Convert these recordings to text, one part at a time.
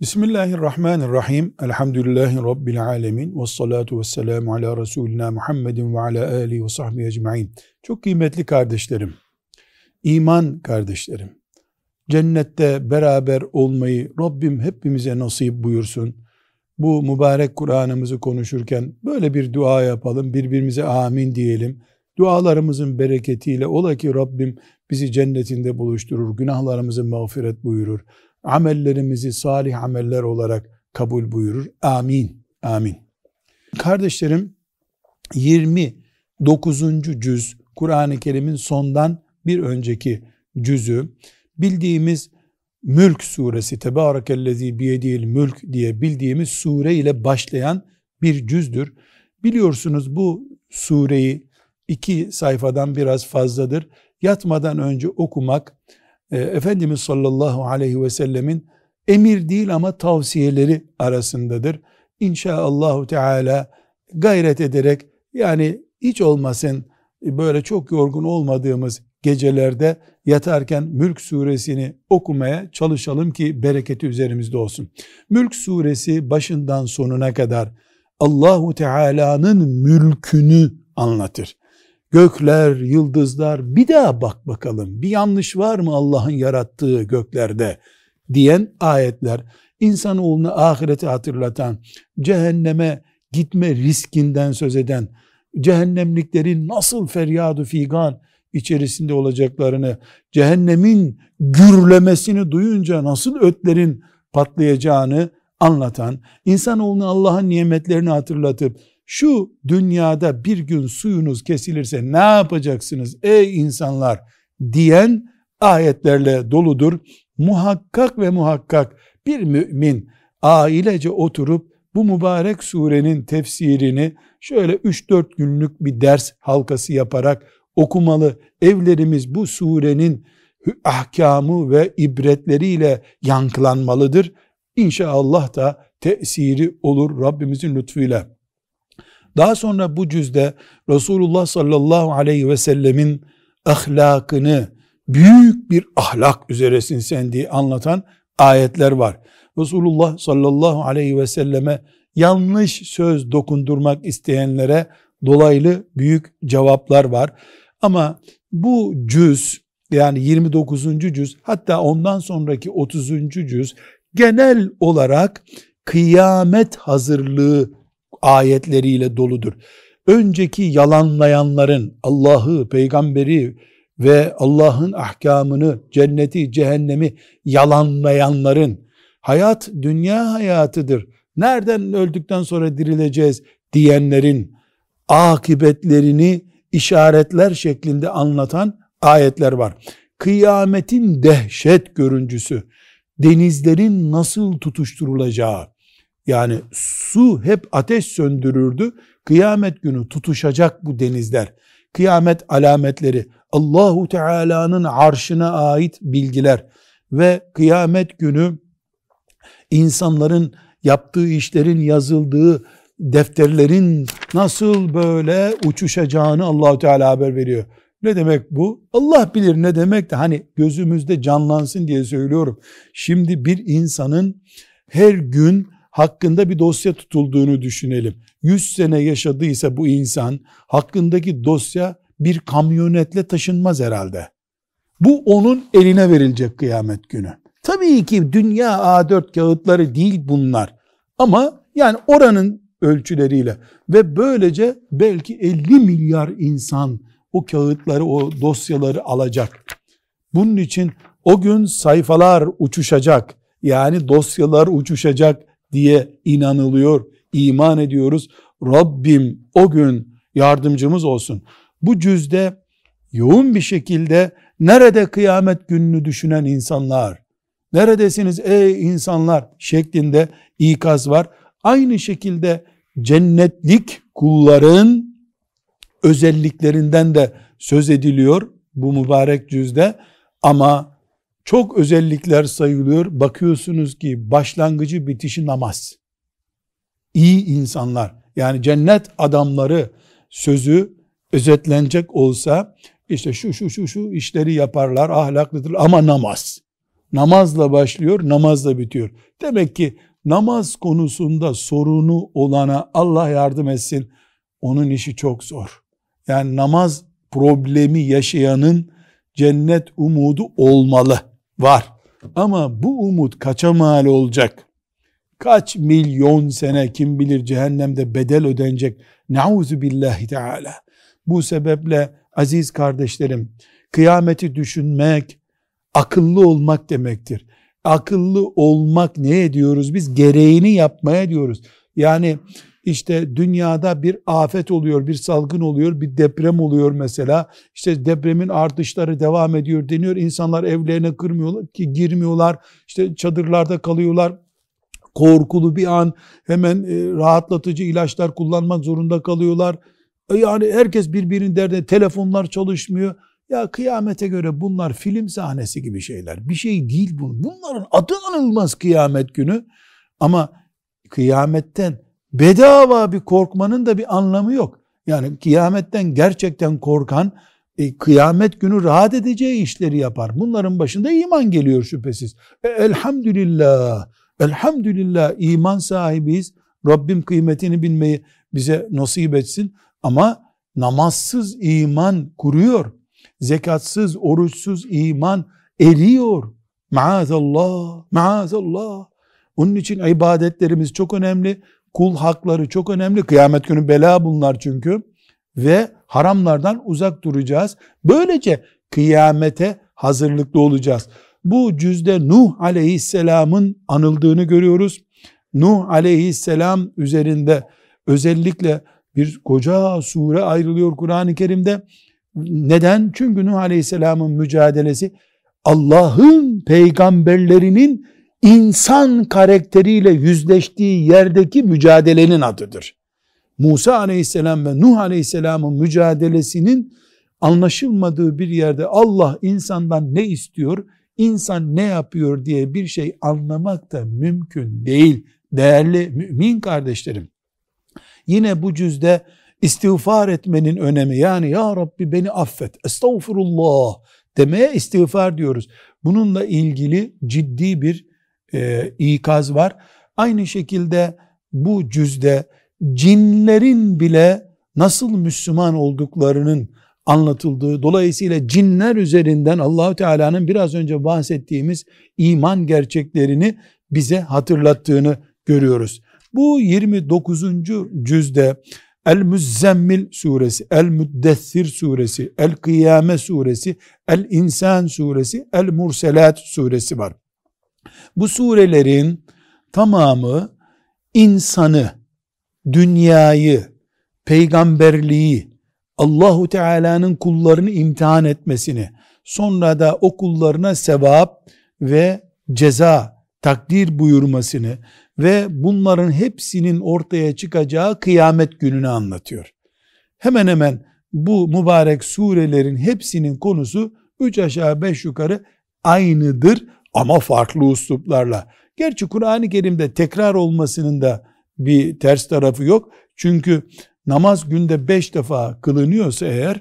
Bismillahirrahmanirrahim. Elhamdülillahi Rabbil alemin. Ve salatu ve selamu ala Resulina Muhammedin ve ala alihi ve sahbihi ecma'in. Çok kıymetli kardeşlerim, iman kardeşlerim, cennette beraber olmayı Rabbim hepimize nasip buyursun. Bu mübarek Kur'an'ımızı konuşurken böyle bir dua yapalım, birbirimize amin diyelim. Dualarımızın bereketiyle ola ki Rabbim bizi cennetinde buluşturur, günahlarımızı mağfiret buyurur amellerimizi salih ameller olarak kabul buyurur. Amin. Amin. Kardeşlerim 29. cüz Kur'an-ı Kerim'in sondan bir önceki cüzü bildiğimiz Mülk suresi Tebârekellezî biyedil mülk diye bildiğimiz sure ile başlayan bir cüzdür. Biliyorsunuz bu sureyi iki sayfadan biraz fazladır. Yatmadan önce okumak e, Efendimiz sallallahu aleyhi ve sellemin emir değil ama tavsiyeleri arasındadır. İnşaallahu Teala gayret ederek yani hiç olmasın böyle çok yorgun olmadığımız gecelerde yatarken Mülk suresini okumaya çalışalım ki bereketi üzerimizde olsun. Mülk suresi başından sonuna kadar Allahu Teala'nın mülkünü anlatır gökler, yıldızlar bir daha bak bakalım bir yanlış var mı Allah'ın yarattığı göklerde diyen ayetler. İnsanoğlunu ahireti hatırlatan, cehenneme gitme riskinden söz eden, cehennemliklerin nasıl feryadu figan içerisinde olacaklarını, cehennemin gürlemesini duyunca nasıl ötlerin patlayacağını anlatan, insanoğluna Allah'ın nimetlerini hatırlatıp, şu dünyada bir gün suyunuz kesilirse ne yapacaksınız ey insanlar diyen ayetlerle doludur. Muhakkak ve muhakkak bir mümin ailece oturup bu mübarek surenin tefsirini şöyle 3-4 günlük bir ders halkası yaparak okumalı. Evlerimiz bu surenin ahkamı ve ibretleriyle yankılanmalıdır. İnşallah da tesiri olur Rabbimizin lütfuyla. Daha sonra bu cüzde Resulullah sallallahu aleyhi ve sellemin ahlakını büyük bir ahlak üzeresin sen diye anlatan ayetler var. Resulullah sallallahu aleyhi ve selleme yanlış söz dokundurmak isteyenlere dolaylı büyük cevaplar var. Ama bu cüz yani 29. cüz hatta ondan sonraki 30. cüz genel olarak kıyamet hazırlığı ayetleriyle doludur. Önceki yalanlayanların Allah'ı, peygamberi ve Allah'ın ahkamını, cenneti, cehennemi yalanlayanların hayat dünya hayatıdır. Nereden öldükten sonra dirileceğiz diyenlerin akıbetlerini işaretler şeklinde anlatan ayetler var. Kıyametin dehşet görüncüsü, denizlerin nasıl tutuşturulacağı, yani su hep ateş söndürürdü. Kıyamet günü tutuşacak bu denizler. Kıyamet alametleri, Allahu Teala'nın arşına ait bilgiler ve kıyamet günü insanların yaptığı işlerin yazıldığı defterlerin nasıl böyle uçuşacağını Allahu Teala haber veriyor. Ne demek bu? Allah bilir ne demek de hani gözümüzde canlansın diye söylüyorum. Şimdi bir insanın her gün hakkında bir dosya tutulduğunu düşünelim. 100 sene yaşadıysa bu insan hakkındaki dosya bir kamyonetle taşınmaz herhalde. Bu onun eline verilecek kıyamet günü. Tabii ki dünya A4 kağıtları değil bunlar. Ama yani oranın ölçüleriyle ve böylece belki 50 milyar insan o kağıtları, o dosyaları alacak. Bunun için o gün sayfalar uçuşacak. Yani dosyalar uçuşacak diye inanılıyor, iman ediyoruz. Rabbim o gün yardımcımız olsun. Bu cüzde yoğun bir şekilde nerede kıyamet gününü düşünen insanlar, neredesiniz ey insanlar şeklinde ikaz var. Aynı şekilde cennetlik kulların özelliklerinden de söz ediliyor bu mübarek cüzde ama çok özellikler sayılıyor. Bakıyorsunuz ki başlangıcı bitişi namaz. İyi insanlar yani cennet adamları sözü özetlenecek olsa işte şu şu şu şu işleri yaparlar ahlaklıdır ama namaz. namazla başlıyor, namazla bitiyor. Demek ki namaz konusunda sorunu olana Allah yardım etsin. Onun işi çok zor. Yani namaz problemi yaşayanın cennet umudu olmalı. Var. Ama bu umut kaça mal olacak? Kaç milyon sene kim bilir cehennemde bedel ödenecek. Nauzu billahi teala. Bu sebeple aziz kardeşlerim kıyameti düşünmek akıllı olmak demektir. Akıllı olmak ne ediyoruz? Biz gereğini yapmaya diyoruz. Yani işte dünyada bir afet oluyor, bir salgın oluyor, bir deprem oluyor mesela. İşte depremin artışları devam ediyor deniyor. İnsanlar evlerine kırmıyorlar ki girmiyorlar. İşte çadırlarda kalıyorlar. Korkulu bir an hemen e, rahatlatıcı ilaçlar kullanmak zorunda kalıyorlar. E, yani herkes birbirinin derdine telefonlar çalışmıyor. Ya kıyamete göre bunlar film sahnesi gibi şeyler. Bir şey değil bu. Bunların adı anılmaz kıyamet günü. Ama kıyametten bedava bir korkmanın da bir anlamı yok. Yani kıyametten gerçekten korkan e, kıyamet günü rahat edeceği işleri yapar. Bunların başında iman geliyor şüphesiz. E, elhamdülillah, elhamdülillah iman sahibiyiz. Rabbim kıymetini bilmeyi bize nasip etsin. Ama namazsız iman kuruyor. Zekatsız, oruçsuz iman eriyor. Maazallah, maazallah. Onun için ibadetlerimiz çok önemli. Kul hakları çok önemli. Kıyamet günü bela bunlar çünkü. Ve haramlardan uzak duracağız. Böylece kıyamete hazırlıklı olacağız. Bu cüzde Nuh aleyhisselamın anıldığını görüyoruz. Nuh aleyhisselam üzerinde özellikle bir koca sure ayrılıyor Kur'an-ı Kerim'de. Neden? Çünkü Nuh aleyhisselamın mücadelesi Allah'ın peygamberlerinin insan karakteriyle yüzleştiği yerdeki mücadelenin adıdır. Musa aleyhisselam ve Nuh aleyhisselamın mücadelesinin anlaşılmadığı bir yerde Allah insandan ne istiyor, insan ne yapıyor diye bir şey anlamak da mümkün değil. Değerli mümin kardeşlerim. Yine bu cüzde istiğfar etmenin önemi yani ya Rabbi beni affet, estağfurullah demeye istiğfar diyoruz. Bununla ilgili ciddi bir e, ikaz var. Aynı şekilde bu cüzde cinlerin bile nasıl Müslüman olduklarının anlatıldığı dolayısıyla cinler üzerinden Allahu Teala'nın biraz önce bahsettiğimiz iman gerçeklerini bize hatırlattığını görüyoruz. Bu 29. cüzde El-Müzzemmil suresi, El-Müddessir suresi, El-Kıyame suresi, El-İnsan suresi, El-Murselat suresi var. Bu surelerin tamamı insanı, dünyayı, peygamberliği, Allahu Teala'nın kullarını imtihan etmesini, sonra da o kullarına sevap ve ceza takdir buyurmasını ve bunların hepsinin ortaya çıkacağı kıyamet gününü anlatıyor. Hemen hemen bu mübarek surelerin hepsinin konusu üç aşağı beş yukarı aynıdır ama farklı usluplarla. Gerçi Kur'an-ı Kerim'de tekrar olmasının da bir ters tarafı yok. Çünkü namaz günde beş defa kılınıyorsa eğer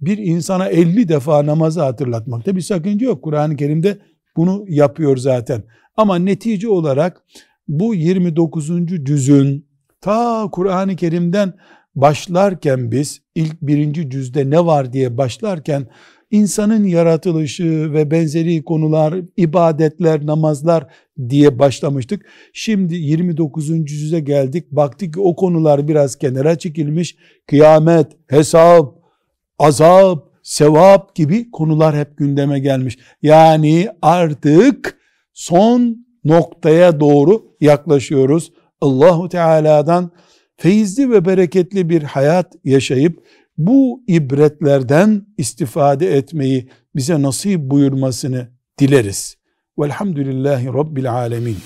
bir insana elli defa namazı hatırlatmakta bir sakınca yok. Kur'an-ı Kerim'de bunu yapıyor zaten. Ama netice olarak bu 29. cüzün ta Kur'an-ı Kerim'den başlarken biz ilk birinci cüzde ne var diye başlarken insanın yaratılışı ve benzeri konular, ibadetler, namazlar diye başlamıştık. Şimdi 29. yüze geldik. Baktık ki o konular biraz kenara çekilmiş. Kıyamet, hesap, azap, sevap gibi konular hep gündeme gelmiş. Yani artık son noktaya doğru yaklaşıyoruz. Allahu Teala'dan feyizli ve bereketli bir hayat yaşayıp bu ibretlerden istifade etmeyi bize nasip buyurmasını dileriz. Velhamdülillahi Rabbil Alemin.